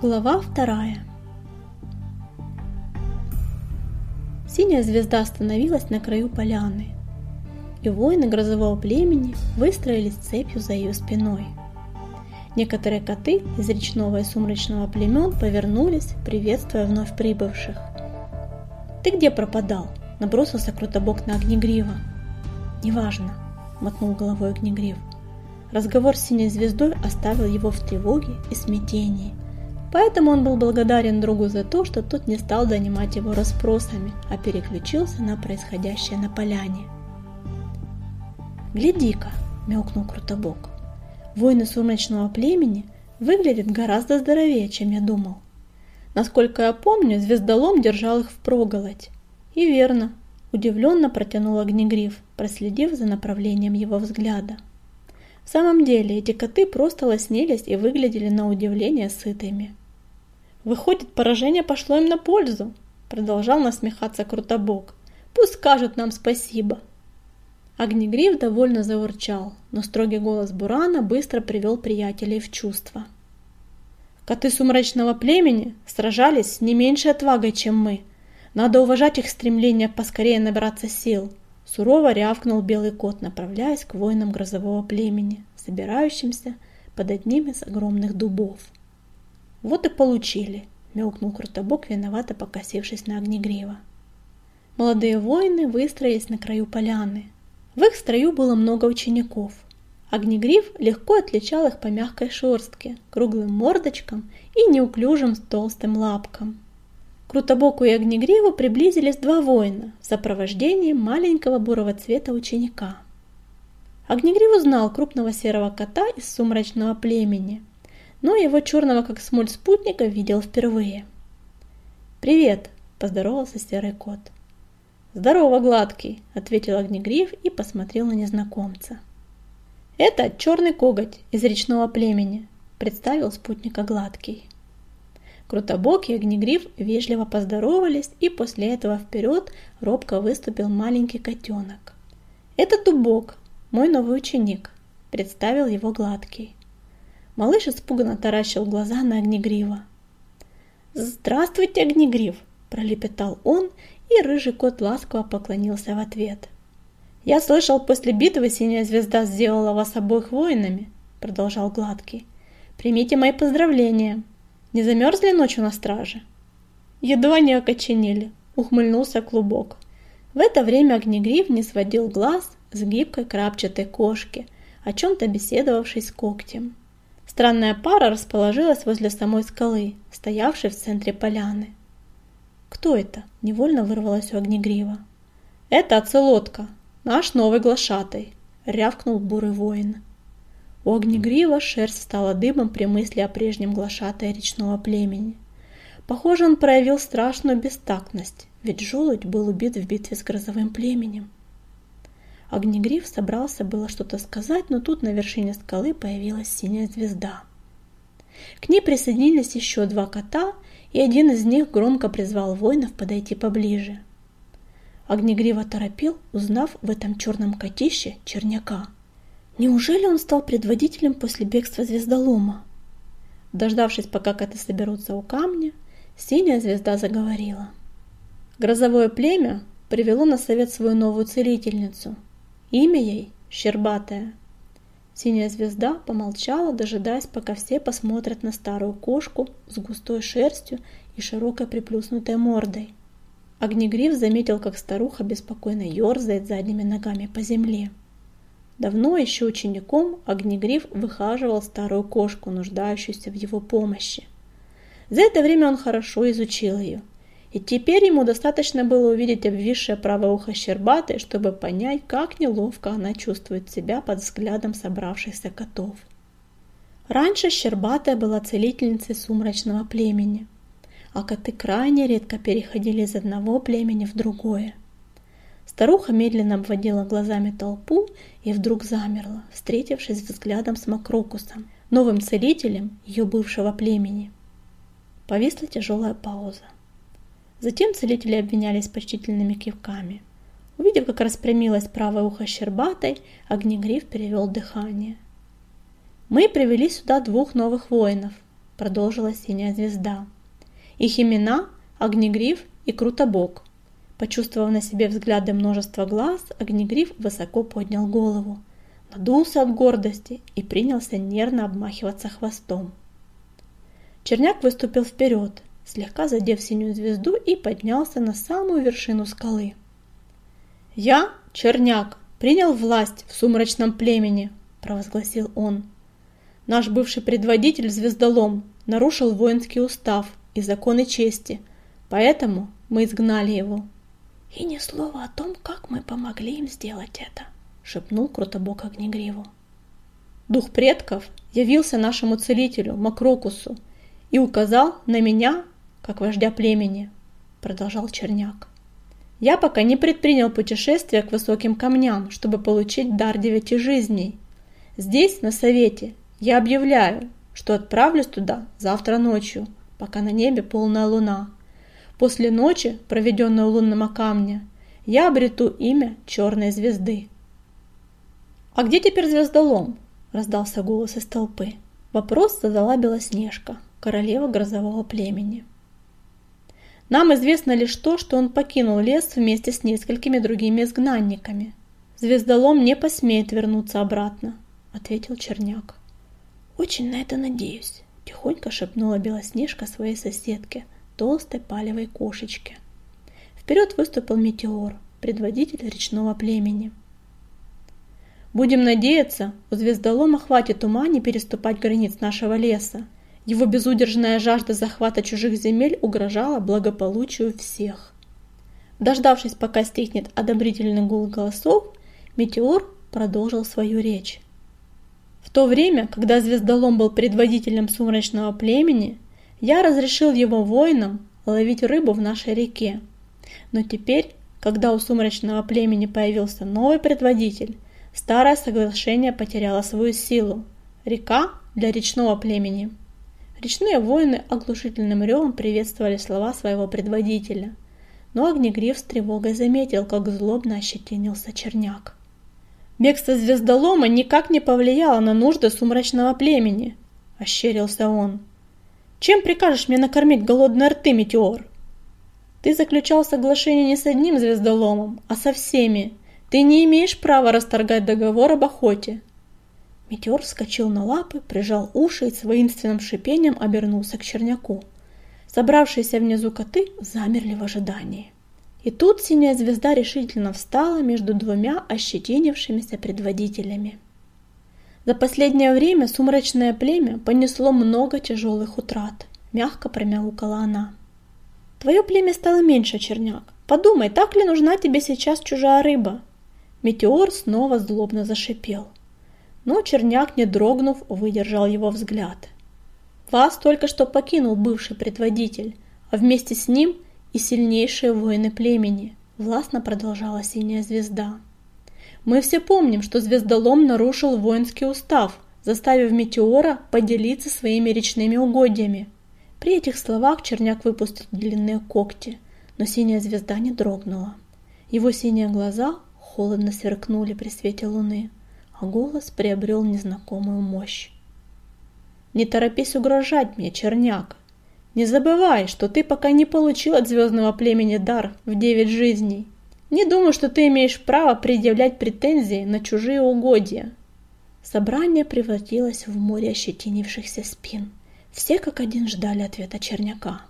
Глава вторая Синяя звезда остановилась на краю поляны, и воины грозового племени выстроились цепью за ее спиной. Некоторые коты из речного и сумрачного племен повернулись, приветствуя вновь прибывших. «Ты где пропадал?» – набросился Крутобок на Огнегрива. «Неважно», – мотнул головой Огнегрив. Разговор с синей звездой оставил его в тревоге и смятении – Поэтому он был благодарен другу за то, что тот не стал донимать его расспросами, а переключился на происходящее на поляне. «Гляди-ка!» – мяукнул Крутобок. «Воины сумрачного племени выглядят гораздо здоровее, чем я думал. Насколько я помню, звездолом держал их в впроголодь. И верно, удивленно протянул Огнегриф, проследив за направлением его взгляда. В самом деле, эти коты просто лоснились и выглядели на удивление сытыми. Выходит, поражение пошло им на пользу, продолжал насмехаться Крутобок. Пусть скажут нам спасибо. Огнегриф довольно заурчал, но строгий голос Бурана быстро привел приятелей в чувство. Коты сумрачного племени сражались с не меньшей отвагой, чем мы. Надо уважать их стремление поскорее набраться сил. Сурово рявкнул белый кот, направляясь к воинам грозового племени, собирающимся под одним из огромных дубов. Вот и получили, мяукнул Крутобок, виновато покосившись на Огнегрива. Молодые воины выстроились на краю поляны. В их строю было много учеников. Огнегриф легко отличал их по мягкой шерстке, круглым мордочкам и неуклюжим толстым лапкам. Крутобоку и Огнегриву приблизились два воина в сопровождении маленького бурого цвета ученика. Огнегрив узнал крупного серого кота из сумрачного племени – но его черного как смоль спутника видел впервые. «Привет!» – поздоровался серый кот. «Здорово, гладкий!» – ответил Огнегриф и посмотрел на незнакомца. «Это черный коготь из речного племени», – представил спутника гладкий. Крутобок и Огнегриф вежливо поздоровались, и после этого вперед робко выступил маленький котенок. «Это Дубок, мой новый ученик», – представил его гладкий. Малыш испуганно таращил глаза на Огнегрива. «Здравствуйте, Огнегрив!» – пролепетал он, и рыжий кот ласково поклонился в ответ. «Я слышал, после битвы синяя звезда сделала вас обоих воинами», – продолжал Гладкий. «Примите мои поздравления. Не замерзли ночью на страже?» «Едва не окоченели», – ухмыльнулся клубок. В это время Огнегрив не сводил глаз с гибкой крапчатой кошки, о чем-то беседовавшей с когтем. Странная пара расположилась возле самой скалы, стоявшей в центре поляны. «Кто это?» – невольно вырвалась у Огнегрива. «Это оцелотка, наш новый глашатай», – рявкнул бурый воин. У Огнегрива шерсть стала дыбом при мысли о прежнем глашатае речного племени. Похоже, он проявил страшную бестактность, ведь желудь был убит в битве с грозовым племенем. Огнегриф собрался было что-то сказать, но тут на вершине скалы появилась синяя звезда. К ней присоединились еще два кота, и один из них громко призвал воинов подойти поближе. Огнегрива торопил, узнав в этом черном котище черняка. Неужели он стал предводителем после бегства звездолома? Дождавшись, пока коты соберутся у камня, синяя звезда заговорила. Грозовое племя привело на совет свою новую целительницу – Имя ей – Щербатая. Синяя звезда помолчала, дожидаясь, пока все посмотрят на старую кошку с густой шерстью и широкой приплюснутой мордой. Огнегриф заметил, как старуха беспокойно ерзает задними ногами по земле. Давно еще учеником Огнегриф выхаживал старую кошку, нуждающуюся в его помощи. За это время он хорошо изучил ее – и теперь ему достаточно было увидеть обвисшее правое ухо Щербатой, чтобы понять, как неловко она чувствует себя под взглядом собравшихся котов. Раньше Щербатая была целительницей сумрачного племени, а коты крайне редко переходили из одного племени в другое. Старуха медленно обводила глазами толпу и вдруг замерла, встретившись взглядом с Макрокусом, новым целителем ее бывшего племени. Повисла тяжелая пауза. Затем целители обвинялись почтительными кивками. Увидев, как распрямилось правое ухо Щербатой, Огнегриф перевел дыхание. «Мы привели сюда двух новых воинов», продолжила синяя звезда. Их имена – Огнегриф и Крутобок. Почувствовав на себе взгляды множества глаз, Огнегриф высоко поднял голову, надулся от гордости и принялся нервно обмахиваться хвостом. Черняк выступил вперед, слегка задев синюю звезду и поднялся на самую вершину скалы. «Я, Черняк, принял власть в сумрачном племени», – провозгласил он. «Наш бывший предводитель Звездолом нарушил воинский устав и законы чести, поэтому мы изгнали его». «И ни слова о том, как мы помогли им сделать это», – шепнул Крутобок Огнегриву. Дух предков явился нашему целителю Макрокусу и указал на меня, как вождя племени, продолжал Черняк. Я пока не предпринял путешествия к высоким камням, чтобы получить дар девяти жизней. Здесь, на совете, я объявляю, что отправлюсь туда завтра ночью, пока на небе полная луна. После ночи, проведенной у лунного камня, я обрету имя черной звезды. «А где теперь звездолом?» – раздался голос из толпы. Вопрос задала Белоснежка, королева грозового племени. Нам известно лишь то, что он покинул лес вместе с несколькими другими изгнанниками. Звездолом не посмеет вернуться обратно, ответил Черняк. Очень на это надеюсь, тихонько шепнула Белоснежка своей соседке, толстой палевой кошечке. Вперед выступил Метеор, предводитель речного племени. Будем надеяться, у звездолома хватит ума не переступать границ нашего леса его безудержная жажда захвата чужих земель угрожала благополучию всех. Дождавшись, пока стихнет одобрительный гул голосов, Метеор продолжил свою речь. В то время, когда Звездолом был предводителем сумрачного племени, я разрешил его воинам ловить рыбу в нашей реке. Но теперь, когда у сумрачного племени появился новый предводитель, старое соглашение потеряло свою силу. Река для речного племени – Речные воины оглушительным ревом приветствовали слова своего предводителя. Но Огнегриф с тревогой заметил, как злобно ощетинился черняк. «Бегство звездолома никак не повлияло на нужды сумрачного племени», – ощерился он. «Чем прикажешь мне накормить голодные рты, Метеор?» «Ты заключал соглашение не с одним звездоломом, а со всеми. Ты не имеешь права расторгать договор об охоте. Метеор вскочил на лапы, прижал уши и с воинственным шипением обернулся к черняку. Собравшиеся внизу коты замерли в ожидании. И тут синяя звезда решительно встала между двумя ощетинившимися предводителями. За последнее время сумрачное племя понесло много тяжелых утрат, мягко промяукала она. Твое племя стало меньше, черняк. Подумай, так ли нужна тебе сейчас чужая рыба? Метеор снова злобно зашипел но Черняк, не дрогнув, выдержал его взгляд. «Вас только что покинул бывший предводитель, а вместе с ним и сильнейшие воины племени», – властно продолжала синяя звезда. «Мы все помним, что звездолом нарушил воинский устав, заставив Метеора поделиться своими речными угодьями». При этих словах Черняк выпустил длинные когти, но синяя звезда не дрогнула. Его синие глаза холодно сверкнули при свете луны а голос приобрел незнакомую мощь. «Не торопись угрожать мне, черняк! Не забывай, что ты пока не получил от звездного племени дар в девять жизней. Не думаю, что ты имеешь право предъявлять претензии на чужие угодья». Собрание превратилось в море ощетинившихся спин. Все как один ждали ответа черняка.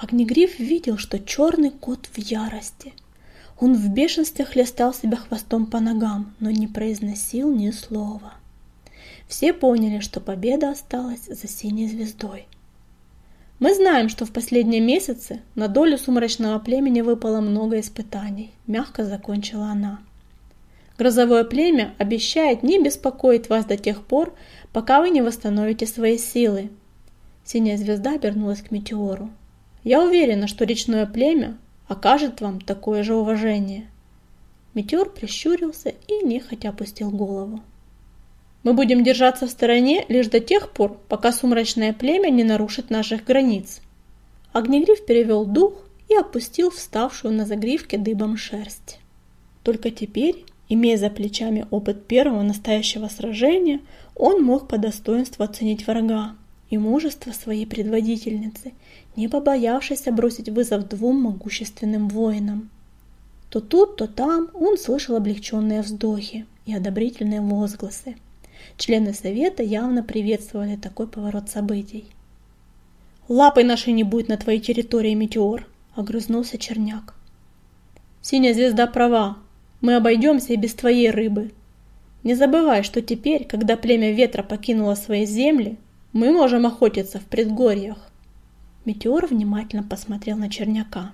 Огнегриф видел, что черный кот в ярости – он в бешенстве хлестал себя хвостом по ногам, но не произносил ни слова. Все поняли, что победа осталась за синей звездой. Мы знаем, что в последние месяцы на долю сумрачного племени выпало много испытаний, мягко закончила она. Грозовое племя обещает не беспокоить вас до тех пор, пока вы не восстановите свои силы. Синяя звезда обернулась к метеору. Я уверена, что речное племя окажет вам такое же уважение. Метеор прищурился и нехотя опустил голову. Мы будем держаться в стороне лишь до тех пор, пока сумрачное племя не нарушит наших границ. Огнегриф перевел дух и опустил вставшую на загривке дыбом шерсть. Только теперь, имея за плечами опыт первого настоящего сражения, он мог по достоинству оценить врага. и мужество своей предводительницы, не побоявшейся бросить вызов двум могущественным воинам. То тут, то там он слышал облегченные вздохи и одобрительные возгласы. Члены совета явно приветствовали такой поворот событий. «Лапой нашей не будет на твоей территории, Метеор!» — огрызнулся Черняк. «Синяя звезда права. Мы обойдемся и без твоей рыбы. Не забывай, что теперь, когда племя ветра покинуло свои земли, мы можем охотиться в предгорьях». Метеор внимательно посмотрел на Черняка.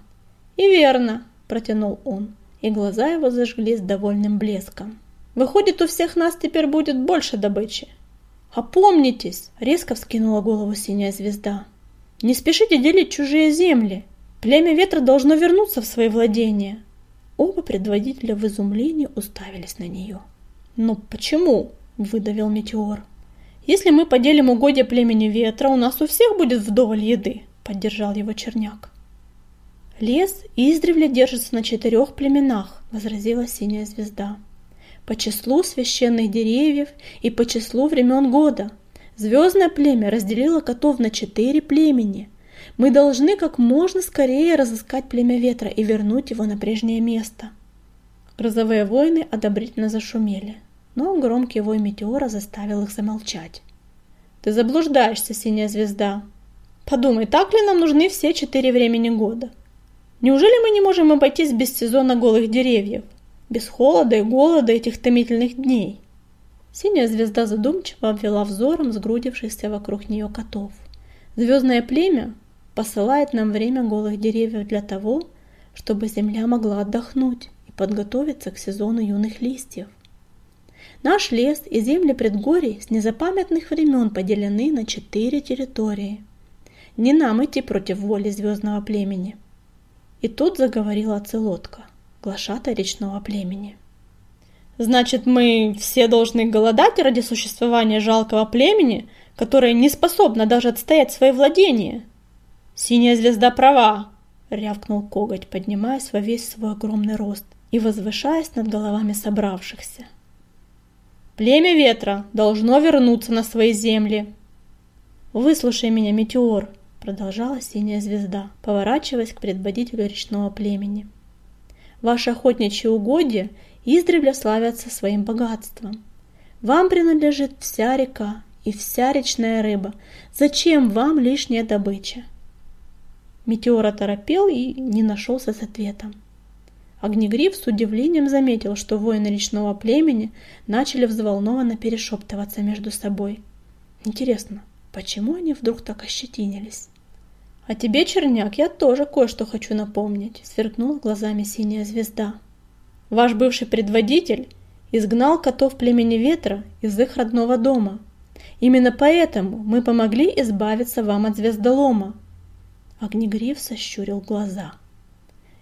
«И верно», — протянул он, и глаза его зажглись довольным блеском. Выходит, у всех нас теперь будет больше добычи. Опомнитесь, резко вскинула голову синяя звезда. Не спешите делить чужие земли. Племя ветра должно вернуться в свои владения. Оба предводителя в изумлении уставились на нее. «Но почему?» – выдавил Метеор. «Если мы поделим угодья племени ветра, у нас у всех будет вдоволь еды», – поддержал его Черняк. «Лес издревле держится на четырех племенах», – возразила синяя звезда по числу священных деревьев и по числу времен года. Звездное племя разделило котов на четыре племени. Мы должны как можно скорее разыскать племя ветра и вернуть его на прежнее место. Грозовые воины одобрительно зашумели, но громкий вой метеора заставил их замолчать. «Ты заблуждаешься, синяя звезда. Подумай, так ли нам нужны все четыре времени года? Неужели мы не можем обойтись без сезона голых деревьев?» Без холода и голода этих томительных дней. Синяя звезда задумчиво обвела взором сгрудившихся вокруг нее котов. Звездное племя посылает нам время голых деревьев для того, чтобы земля могла отдохнуть и подготовиться к сезону юных листьев. Наш лес и земли предгорий с незапамятных времен поделены на четыре территории. Не нам идти против воли звездного племени. И тут заговорила оцелотка глашатай речного племени. Значит, мы все должны голодать ради существования жалкого племени, которое не способно даже отстоять свои владения? Синяя звезда права, рявкнул коготь, поднимаясь во весь свой огромный рост и возвышаясь над головами собравшихся. Племя ветра должно вернуться на свои земли. Выслушай меня, метеор, продолжала синяя звезда, поворачиваясь к предводителю речного племени. Ваши охотничьи угодья издревле славятся своим богатством. Вам принадлежит вся река и вся речная рыба. Зачем вам лишняя добыча? Метеор оторопел и не нашелся с ответом. Огнегриф с удивлением заметил, что воины речного племени начали взволнованно перешептываться между собой. Интересно, почему они вдруг так ощетинились? «А тебе, Черняк, я тоже кое-что хочу напомнить», — сверкнула глазами синяя звезда. «Ваш бывший предводитель изгнал котов племени ветра из их родного дома. Именно поэтому мы помогли избавиться вам от звездолома». Огнегриф сощурил глаза.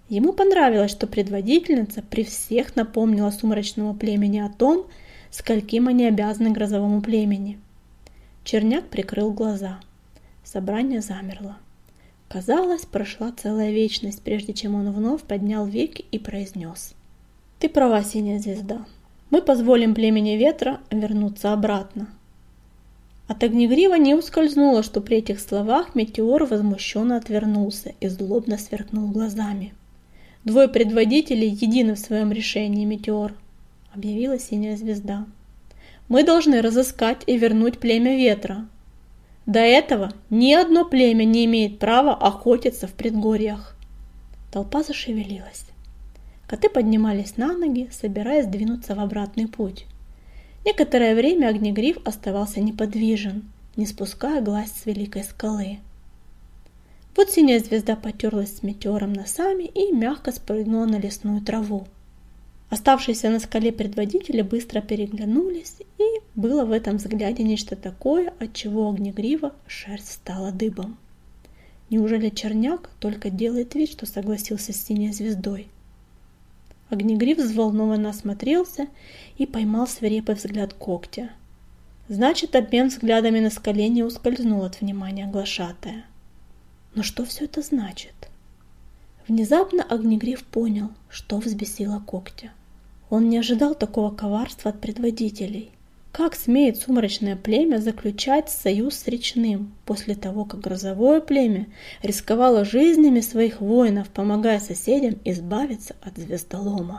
Ему понравилось, что предводительница при всех напомнила сумрачному племени о том, скольким они обязаны грозовому племени. Черняк прикрыл глаза. Собрание замерло. Казалось, прошла целая вечность, прежде чем он вновь поднял веки и произнес. «Ты права, синяя звезда. Мы позволим племени ветра вернуться обратно». От огнегрива не ускользнуло, что при этих словах метеор возмущенно отвернулся и злобно сверкнул глазами. «Двое предводителей едины в своем решении, метеор», — объявила синяя звезда. «Мы должны разыскать и вернуть племя ветра, до этого ни одно племя не имеет права охотиться в предгорьях. Толпа зашевелилась. Коты поднимались на ноги, собираясь двинуться в обратный путь. Некоторое время Огнегриф оставался неподвижен, не спуская глаз с великой скалы. Вот синяя звезда потерлась с метеором носами и мягко спрыгнула на лесную траву. Оставшиеся на скале предводители быстро переглянулись, и было в этом взгляде нечто такое, от чего огнегрива шерсть стала дыбом. Неужели Черняк только делает вид, что согласился с синей звездой? Огнегрив взволнованно осмотрелся и поймал свирепый взгляд когтя. Значит, обмен взглядами на скале не ускользнул от внимания глашатая. Но что все это значит? Внезапно Огнегриф понял, что взбесило когтя. Он не ожидал такого коварства от предводителей. Как смеет сумрачное племя заключать союз с речным, после того, как грозовое племя рисковало жизнями своих воинов, помогая соседям избавиться от звездолома?